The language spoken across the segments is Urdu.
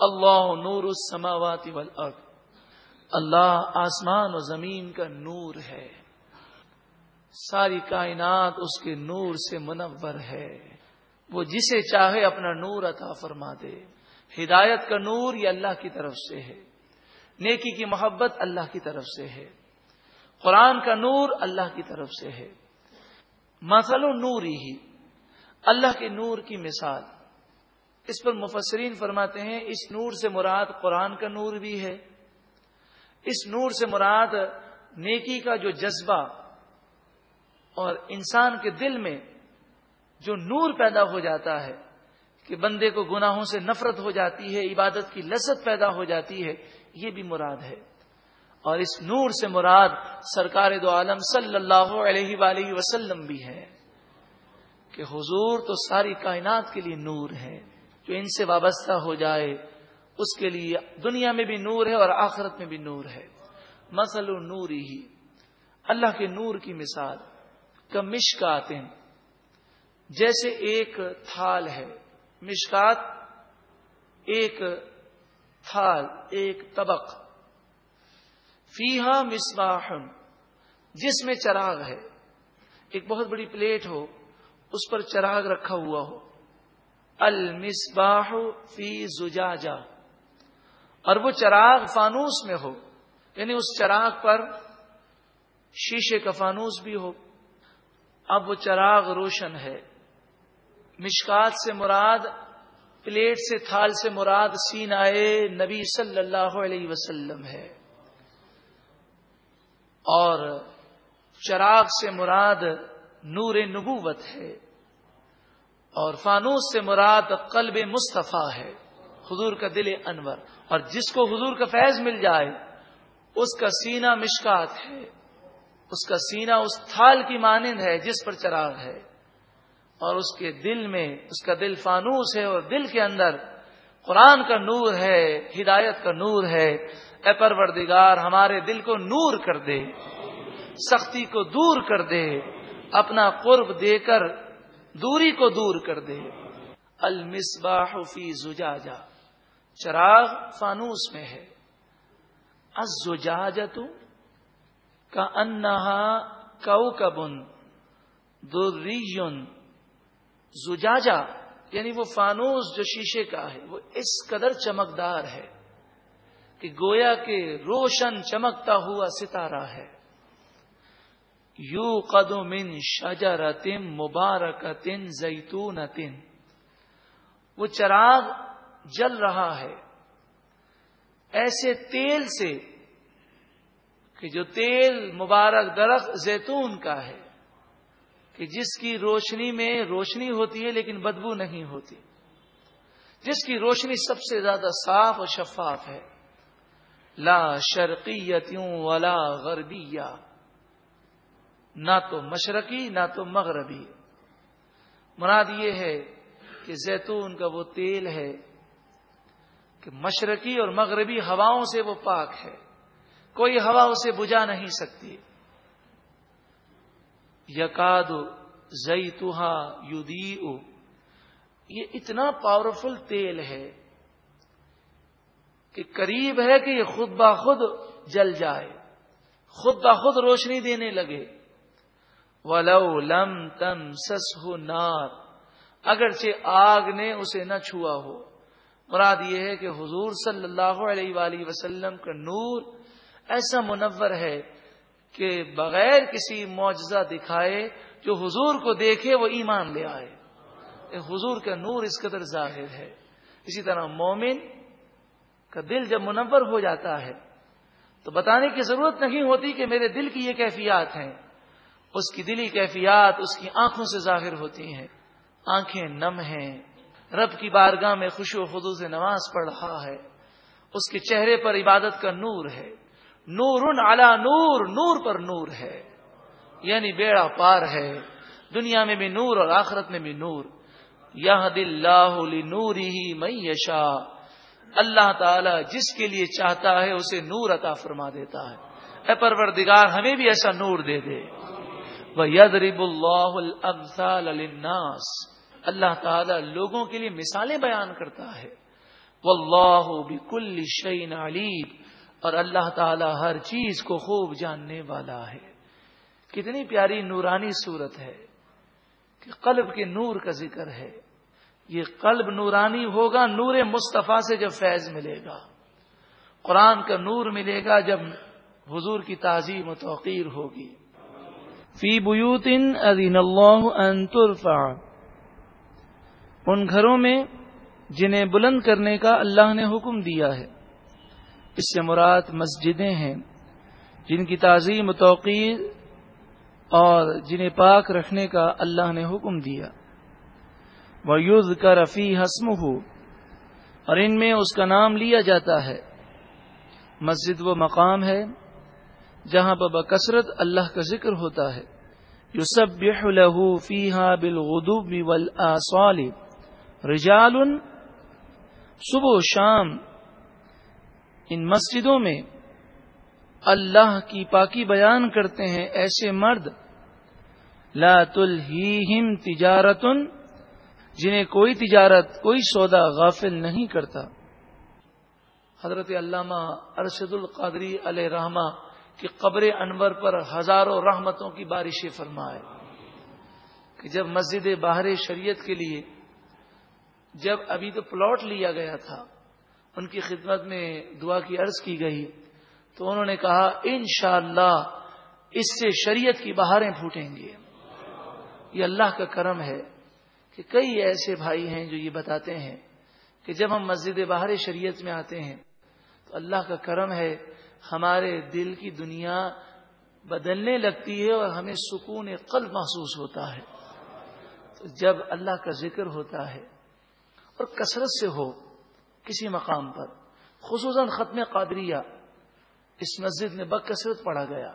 اللہ نور السماوات والارض۔ اللہ آسمان و زمین کا نور ہے۔ ساری کائنات اس کے نور سے منور ہے۔ وہ جسے چاہے اپنا نور عطا فرما دے۔ ہدایت کا نور یہ اللہ کی طرف سے ہے۔ نیکی کی محبت اللہ کی طرف سے ہے۔ قرآن کا نور اللہ کی طرف سے ہے۔ مثل و نور ہی۔ اللہ کے نور کی مثال۔ اس پر مفسرین فرماتے ہیں، اس نور سے مراد قرآن کا نور بھی ہے۔ اس نور سے مراد نیکی کا جو جذبہ اور انسان کے دل میں جو نور پیدا ہو جاتا ہے کہ بندے کو گناہوں سے نفرت ہو جاتی ہے، عبادت کی لذت پیدا ہو جاتی ہے، یہ بھی مراد ہے۔ اور اس نور سے مراد سرکار دو عالم صلی اللہ علیہ وآلہ وسلم بھی ہے کہ حضور تو ساری کائنات کے لیے نور ہے۔ جو ان سے وابستہ ہو جائے، اس کے لیے دنیا میں بھی نور ہے اور آخرت میں بھی نور ہے۔ مسل نور ہی۔ اللہ کے نور کی مثال کا مشکات جیسے ایک تھال ہے، مشکات ایک تھال، ایک طبق۔ فیحا مصباح جس میں چراغ ہے۔ ایک بہت بڑی پلیٹ ہو، اس پر چراغ رکھا ہوا ہو۔ المصباح فی زجاجہ۔ اور وہ چراغ فانوس میں ہو یعنی اس چراغ پر شیشے کا فانوس بھی ہو۔ اب وہ چراغ روشن ہے۔ مشکات سے مراد، پلیٹ سے تھال سے مراد سین آئے نبی صلی اللہ علیہ وسلم ہے۔ اور چراغ سے مراد نور نبوت ہے۔ اور فانوس سے مراد قلب مصطفیٰ ہے، حضور کا دل انور۔ اور جس کو حضور کا فیض مل جائے، اس کا سینہ مشکات ہے۔ اس کا سینہ اس تھال کی مانند ہے جس پر چراغ ہے۔ اور اس کے دل میں، اس کا دل فانوس ہے اور دل کے اندر قرآن کا نور ہے، ہدایت کا نور ہے۔ اے پروردگار، ہمارے دل کو نور کر دے، سختی کو دور کر دے، اپنا قرب دے کر دوری کو دور کر دے۔ المصباح فی زجاجہ۔ چراغ فانوس میں ہے۔ الزجاجت کا انہا کو کبن زجاجہ یعنی وہ فانوس جو شیشے کا ہے، وہ اس قدر چمکدار ہے کہ گویا کے روشن چمکتا ہوا ستارہ ہے۔ یو قدم شجرتم مبارکتن زیتون وہ چراغ جل رہا ہے۔ ایسے تیل سے کہ جو تیل مبارک درخت زیتون کا ہے، کہ جس کی روشنی میں روشنی ہوتی ہے لیکن بدبو نہیں ہوتی۔ جس کی روشنی سب سے زیادہ صاف اور شفاف ہے۔ لا شرقیتوں ولا غربیہ۔ نہ تو مشرقی، نہ تو مغربی۔ مراد یہ ہے کہ زیتون کا وہ تیل ہے کہ مشرقی اور مغربی ہواؤں سے وہ پاک ہے۔ کوئی ہوا اسے بجا نہیں سکتی۔ یقاد زئی توہا یہ اتنا پاورفل تیل ہے کہ قریب ہے کہ یہ خود بخود جل جائے۔ خود بخود روشنی دینے لگے۔ ولو لم تم سس ہو نار۔ اگرچہ آگ نے اسے نہ چھوا ہو۔ مراد یہ ہے کہ حضور صلی اللہ علیہ وآلہ وسلم کا نور ایسا منور ہے کہ بغیر کسی معجزہ دکھائے جو حضور کو دیکھے وہ ایمان لے آئے۔ حضور کا نور اس قدر ظاہر ہے۔ اسی طرح مومن کا دل جب منور ہو جاتا ہے تو بتانے کی ضرورت نہیں ہوتی کہ میرے دل کی یہ کیفیات ہیں۔ اس کی دلی کیفیات اس کی آنکھوں سے ظاہر ہوتی ہیں۔ آنکھیں نم ہیں۔ رب کی بارگاہ میں خوش و خدو سے نماز پڑھ رہا ہے۔ اس کے چہرے پر عبادت کا نور ہے۔ نور اعلی نور نور پر نور ہے۔ یعنی بیڑا پار ہے۔ دنیا میں بھی نور اور آخرت میں بھی نور۔ یہ دل نور ہی میں یشا اللہ تعالی جس کے لیے چاہتا ہے، اسے نور عطا فرما دیتا ہے۔ اے پروردگار، ہمیں بھی ایسا نور دے دے۔ وہ ید رب اللہ اللہ تعالی لوگوں کے لیے مثالیں بیان کرتا ہے۔ واللہ بکل شعین علیم اور اللہ تعالی ہر چیز کو خوب جاننے والا ہے۔ کتنی پیاری نورانی صورت ہے کہ قلب کے نور کا ذکر ہے۔ یہ قلب نورانی ہوگا نور مصطفیٰ سے جب فیض ملے گا۔ قرآن کا نور ملے گا جب حضور کی تعظیم و توقیر ہوگی۔ فی بیوت اللہ ان ترفع۔ ان گھروں میں جنہیں بلند کرنے کا اللہ نے حکم دیا ہے۔ اس سے مراد مسجدیں ہیں جن کی تعظیم و توقیر اور جنہیں پاک رکھنے کا اللہ نے حکم دیا۔ وہ یوز کا رفیع حسم ہو اور ان میں اس کا نام لیا جاتا ہے۔ مسجد وہ مقام ہے جہاں پر بکثرت اللہ کا ذکر ہوتا ہے۔ یو سب لہو فیحا بالغدوب والآصال رجال صبح و شام ان مسجدوں میں اللہ کی پاکی بیان کرتے ہیں ایسے مرد۔ لا تلہیہم تجارتن، جنہیں کوئی تجارت، کوئی سودا غافل نہیں کرتا۔ حضرت علامہ ارشد القادری علیہ رحمہ کی قبر انور پر ہزاروں رحمتوں کی بارش فرمائے کہ جب مسجد باہر شریعت کے لیے جب ابھی تو پلاٹ لیا گیا تھا، ان کی خدمت میں دعا کی عرض کی گئی، تو انہوں نے کہا، انشاءاللہ اللہ اس سے شریعت کی بہاریں پھوٹیں گے۔ یہ اللہ کا کرم ہے کہ کئی ایسے بھائی ہیں جو یہ بتاتے ہیں کہ جب ہم مسجد باہر شریعت میں آتے ہیں، تو اللہ کا کرم ہے ہمارے دل کی دنیا بدلنے لگتی ہے اور ہمیں سکون قلب محسوس ہوتا ہے۔ تو جب اللہ کا ذکر ہوتا ہے اور کثرت سے ہو کسی مقام پر، خصوصاً ختم قادریہ، اس مسجد میں بکثرت پڑھا گیا۔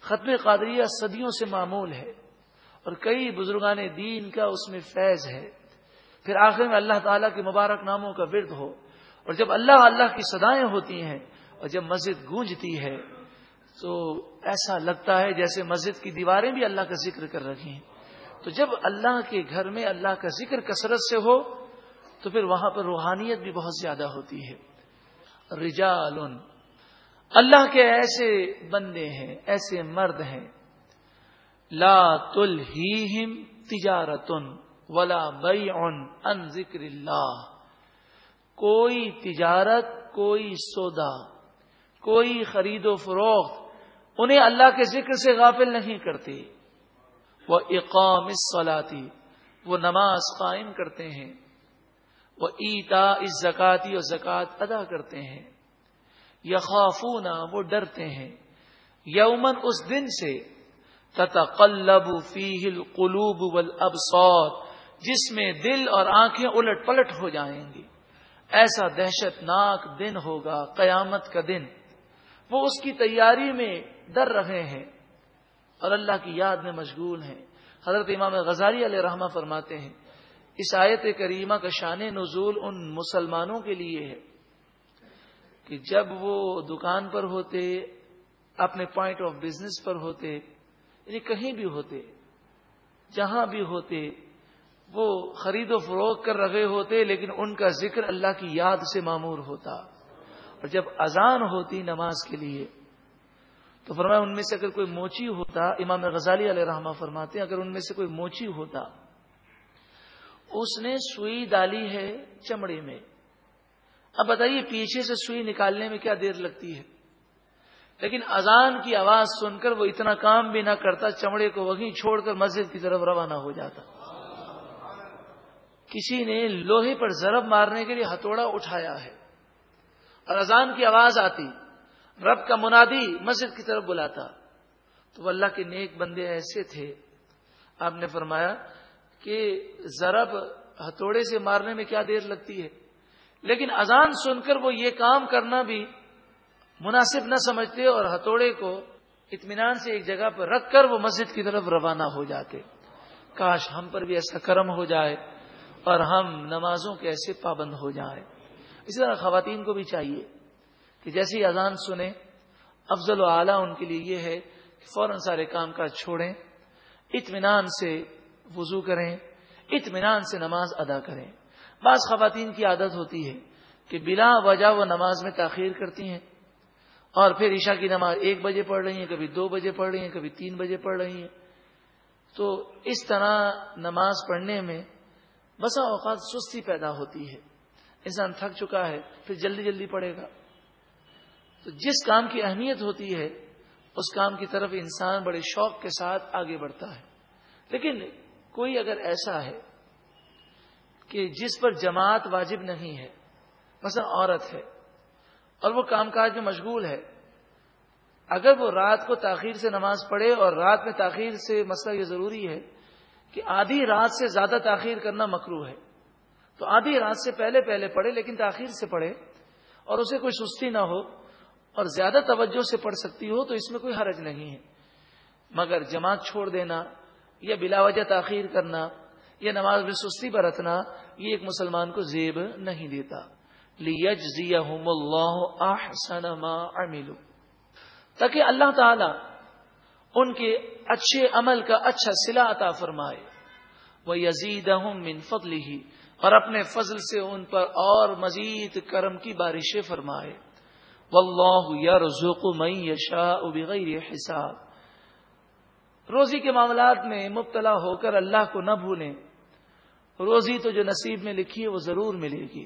ختم قادریہ صدیوں سے معمول ہے اور کئی بزرگان دین کا اس میں فیض ہے۔ پھر آخر میں اللہ تعالیٰ کے مبارک ناموں کا ورد ہو اور جب اللہ اللہ کی صدایں ہوتی ہیں اور جب مسجد گونجتی ہے تو ایسا لگتا ہے جیسے مسجد کی دیواریں بھی اللہ کا ذکر کر رہی ہیں۔ تو جب اللہ کے گھر میں اللہ کا ذکر کثرت سے ہو، تو پھر وہاں پر روحانیت بھی بہت زیادہ ہوتی ہے۔ رجال اللہ کے ایسے بندے ہیں، ایسے مرد ہیں۔ لا تلہیہم تجارتن ولا بیع ان ذکر اللہ۔ کوئی تجارت، کوئی سودا۔ کوئی خرید و فروخت انہیں اللہ کے ذکر سے غافل نہیں کرتے۔ وہ اقام سلاتی وہ نماز قائم کرتے ہیں۔ وہ ایتا اس زکاتی اور زکوٰۃ ادا کرتے ہیں۔ یخافونا وہ ڈرتے ہیں۔ یومن اس دن سے تتقلب فیہ القلوب والابصار، جس میں دل اور آنکھیں الٹ پلٹ ہو جائیں گی۔ ایسا دہشت ناک دن ہوگا، قیامت کا دن۔ وہ اس کی تیاری میں ڈر رہے ہیں اور اللہ کی یاد میں مشغول ہیں۔ حضرت امام غزالی علیہ رحمہ فرماتے ہیں، اس آیت کریمہ کا شان نزول ان مسلمانوں کے لیے ہے کہ جب وہ دکان پر ہوتے، اپنے پوائنٹ آف بزنس پر ہوتے یعنی کہیں بھی ہوتے، جہاں بھی ہوتے، وہ خرید و فروغ کر رہے ہوتے، لیکن ان کا ذکر اللہ کی یاد سے معمور ہوتا۔ اور جب اذان ہوتی نماز کے لیے، تو فرمایا ان میں سے اگر کوئی موچی ہوتا، امام غزالی علیہ رحمہ فرماتے اگر ان میں سے کوئی موچی ہوتا، اس نے سوئی ڈالی ہے چمڑے میں۔ اب بتائیے، پیچھے سے سوئی نکالنے میں کیا دیر لگتی ہے؟ لیکن اذان کی آواز سن کر وہ اتنا کام بھی نہ کرتا، چمڑے کو وہیں چھوڑ کر مسجد کی طرف روانہ ہو جاتا۔ کسی نے لوہے پر ضرب مارنے کے لیے ہتھوڑا اٹھایا ہے۔ اور اذان کی آواز آتی، رب کا منادی مسجد کی طرف بلاتا۔ تو وہ اللہ کے نیک بندے ایسے تھے۔ آپ نے فرمایا کہ ضرب ہتھوڑے سے مارنے میں کیا دیر لگتی ہے۔ لیکن اذان سن کر وہ یہ کام کرنا بھی مناسب نہ سمجھتے اور ہتھوڑے کو اطمینان سے ایک جگہ پر رکھ کر وہ مسجد کی طرف روانہ ہو جاتے۔ کاش ہم پر بھی ایسا کرم ہو جائے اور ہم نمازوں کے ایسے پابند ہو جائیں۔ اسی طرح خواتین کو بھی چاہیے کہ جیسی اذان سنیں، افضل و اعلیٰ ان کے لیے یہ ہے کہ فوراً سارے کام کاج چھوڑیں، اطمینان سے وضو کریں، اطمینان سے نماز ادا کریں۔ بعض خواتین کی عادت ہوتی ہے کہ بلا وجہ وہ نماز میں تاخیر کرتی ہیں اور پھر عشاء کی نماز ایک بجے پڑھ رہی ہیں، کبھی دو بجے پڑھ رہی ہیں، کبھی تین بجے پڑھ رہی ہیں۔ تو اس طرح نماز پڑھنے میں بسا اوقات سستی پیدا ہوتی ہے۔ انسان تھک چکا ہے، پھر جلدی جلدی پڑے گا۔ تو جس کام کی اہمیت ہوتی ہے، اس کام کی طرف انسان بڑے شوق کے ساتھ آگے بڑھتا ہے۔ لیکن کوئی اگر ایسا ہے کہ جس پر جماعت واجب نہیں ہے، مثلا عورت ہے، اور وہ کام کاج میں مشغول ہے، اگر وہ رات کو تاخیر سے نماز پڑھے اور رات میں تاخیر سے مسئلہ یہ ضروری ہے کہ آدھی رات سے زیادہ تاخیر کرنا مکرو ہے۔ تو آدھی رات سے پہلے پہلے پڑھے لیکن تاخیر سے پڑھے اور اسے کوئی سستی نہ ہو اور زیادہ توجہ سے پڑھ سکتی ہو تو اس میں کوئی حرج نہیں ہے۔ مگر جماعت چھوڑ دینا یا بلا وجہ تاخیر کرنا یا نماز میں سستی برتنا یہ ایک مسلمان کو زیب نہیں دیتا۔ اللہ تاکہ اللہ تعالی ان کے اچھے عمل کا اچھا سلا عطا فرمائے۔ وہ یزید من فضل اور اپنے فضل سے ان پر اور مزید کرم کی بارشیں فرمائے۔ واللہ یرزق من یشاء بغیر حساب۔ روزی کے معاملات میں مبتلا ہو کر اللہ کو نہ بھولیں۔ روزی تو جو نصیب میں لکھی ہے وہ ضرور ملے گی۔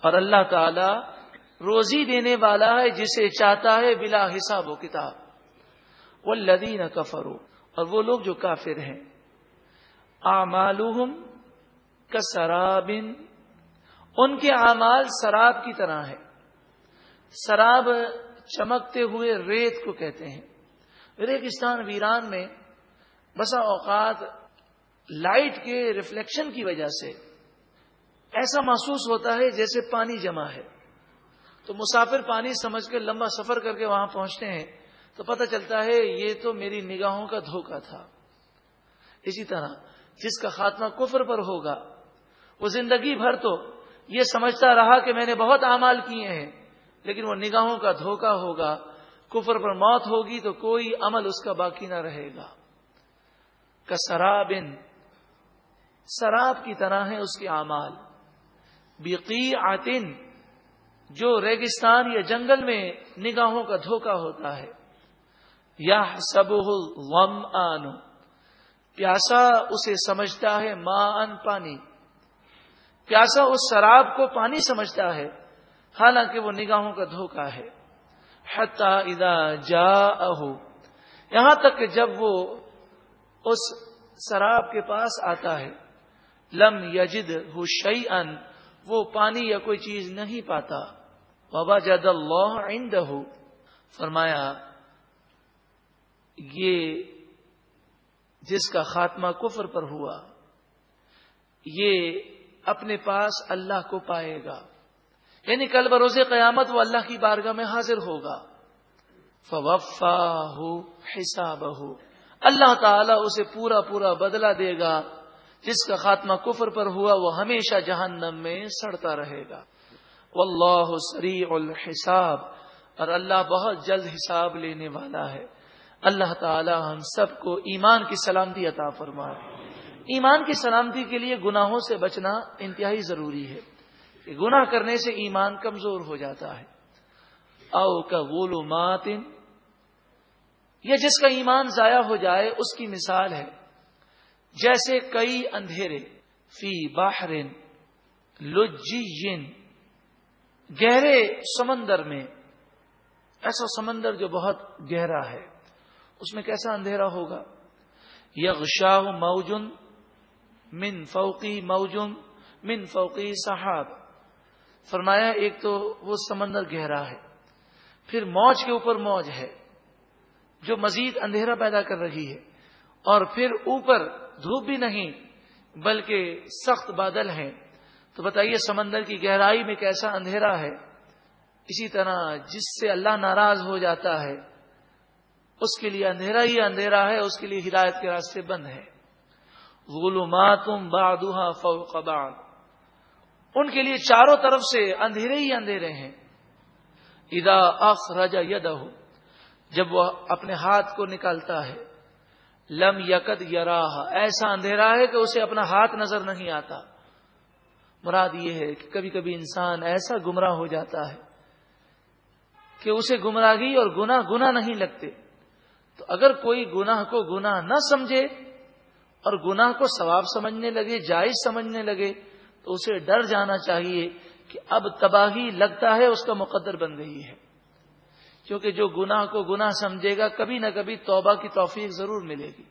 اور اللہ تعالی روزی دینے والا ہے جسے چاہتا ہے بلا حساب و کتاب۔ وہ لدی نہ کفرو اور وہ لوگ جو کافر ہیں۔ آمالوہم کا سرابن ان کے اعمال سراب کی طرح ہے۔ سراب چمکتے ہوئے ریت کو کہتے ہیں۔ ریگستان ویران میں بسا اوقات لائٹ کے ریفلیکشن کی وجہ سے ایسا محسوس ہوتا ہے جیسے پانی جمع ہے۔ تو مسافر پانی سمجھ کے لمبا سفر کر کے وہاں پہنچتے ہیں تو پتہ چلتا ہے یہ تو میری نگاہوں کا دھوکہ تھا۔ اسی طرح جس کا خاتمہ کفر پر ہوگا وہ زندگی بھر تو یہ سمجھتا رہا کہ میں نے بہت اعمال کیے ہیں، لیکن وہ نگاہوں کا دھوکہ ہوگا، کفر پر موت ہوگی تو کوئی عمل اس کا باقی نہ رہے گا۔ کا سرابن سراب کی طرح ہے اس کے اعمال۔ بیقی آتن جو ریگستان یا جنگل میں نگاہوں کا دھوکہ ہوتا ہے۔ یا سب غم آن پیاسا اسے سمجھتا ہے ماں ان پانی۔ پیاسا اس شراب کو پانی سمجھتا ہے، حالانکہ وہ نگاہوں کا دھوکہ ہے۔ حتا ادا جا یہاں تک کہ جب وہ اس شراب کے پاس آتا ہے، لم یجد ہو شعی وہ پانی یا کوئی چیز نہیں پاتا۔ بابا جد اللہ عندہ فرمایا، یہ جس کا خاتمہ کفر پر ہوا، یہ اپنے پاس اللہ کو پائے گا۔ یعنی کل بروز قیامت وہ اللہ کی بارگاہ میں حاضر ہوگا۔ فوفا ہو حساب ہو اللہ تعالیٰ اسے پورا پورا بدلہ دے گا۔ جس کا خاتمہ کفر پر ہوا، وہ ہمیشہ جہنم میں سڑتا رہے گا۔ واللہ سریع الحساب۔ اور اللہ بہت جلد حساب لینے والا ہے۔ اللہ تعالی ہم سب کو ایمان کی سلامتی عطا فرمائے۔ ایمان کی سلامتی کے لیے گناہوں سے بچنا انتہائی ضروری ہے۔ کہ گناہ کرنے سے ایمان کمزور ہو جاتا ہے۔ او کا ماتن یا جس کا ایمان ضائع ہو جائے، اس کی مثال ہے۔ جیسے کئی اندھیرے، فی باہرین لجین، گہرے سمندر میں۔ ایسا سمندر جو بہت گہرا ہے، اس میں کیسا اندھیرا ہوگا؟ یغشاہ موجن من فوقی موجن من فوقی صحاب۔ فرمایا، ایک تو وہ سمندر گہرا ہے، پھر موج کے اوپر موج ہے، جو مزید اندھیرا پیدا کر رہی ہے، اور پھر اوپر دھوپ بھی نہیں، بلکہ سخت بادل ہیں۔ تو بتائیے، سمندر کی گہرائی میں کیسا اندھیرا ہے؟ اسی طرح جس سے اللہ ناراض ہو جاتا ہے، اس کے لیے اندھیرا ہی اندھیرا ہے، اس کے لیے ہدایت کے راستے بند ہے غلوماتم بادوہا فوق بعد ان کے لیے چاروں طرف سے اندھیرے ہی اندھیرے ہیں۔ ادا اخرج یدہ جب وہ اپنے ہاتھ کو نکالتا ہے، لم یقد یراہ ایسا اندھیرا ہے کہ اسے اپنا ہاتھ نظر نہیں آتا۔ مراد یہ ہے کہ کبھی کبھی انسان ایسا گمراہ ہو جاتا ہے کہ اسے گمراہی اور گنا گنا نہیں لگتے۔ تو اگر کوئی گناہ کو گناہ نہ سمجھے اور گناہ کو ثواب سمجھنے لگے، جائز سمجھنے لگے، تو اسے ڈر جانا چاہیے کہ اب تباہی لگتا ہے، اس کا مقدر بن گئی ہے۔ کیونکہ جو گناہ کو گناہ سمجھے گا، کبھی نہ کبھی توبہ کی توفیق ضرور ملے گی۔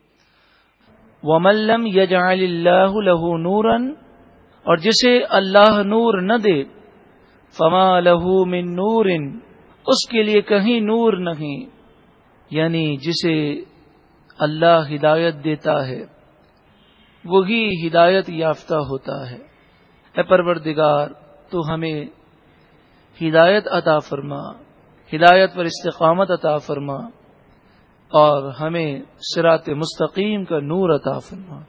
وملم یجعل اللہ لہو نورن اور جسے اللہ نور نہ دے، فما لہو من نور، اس کے لیے کہیں نور نہیں یعنی جسے اللہ ہدایت دیتا ہے۔ وہی ہدایت یافتہ ہوتا ہے۔ اے پروردگار، تو ہمیں ہدایت عطا فرما، ہدایت پر استقامت عطا فرما، اور ہمیں سرات مستقیم کا نور عطا فرما۔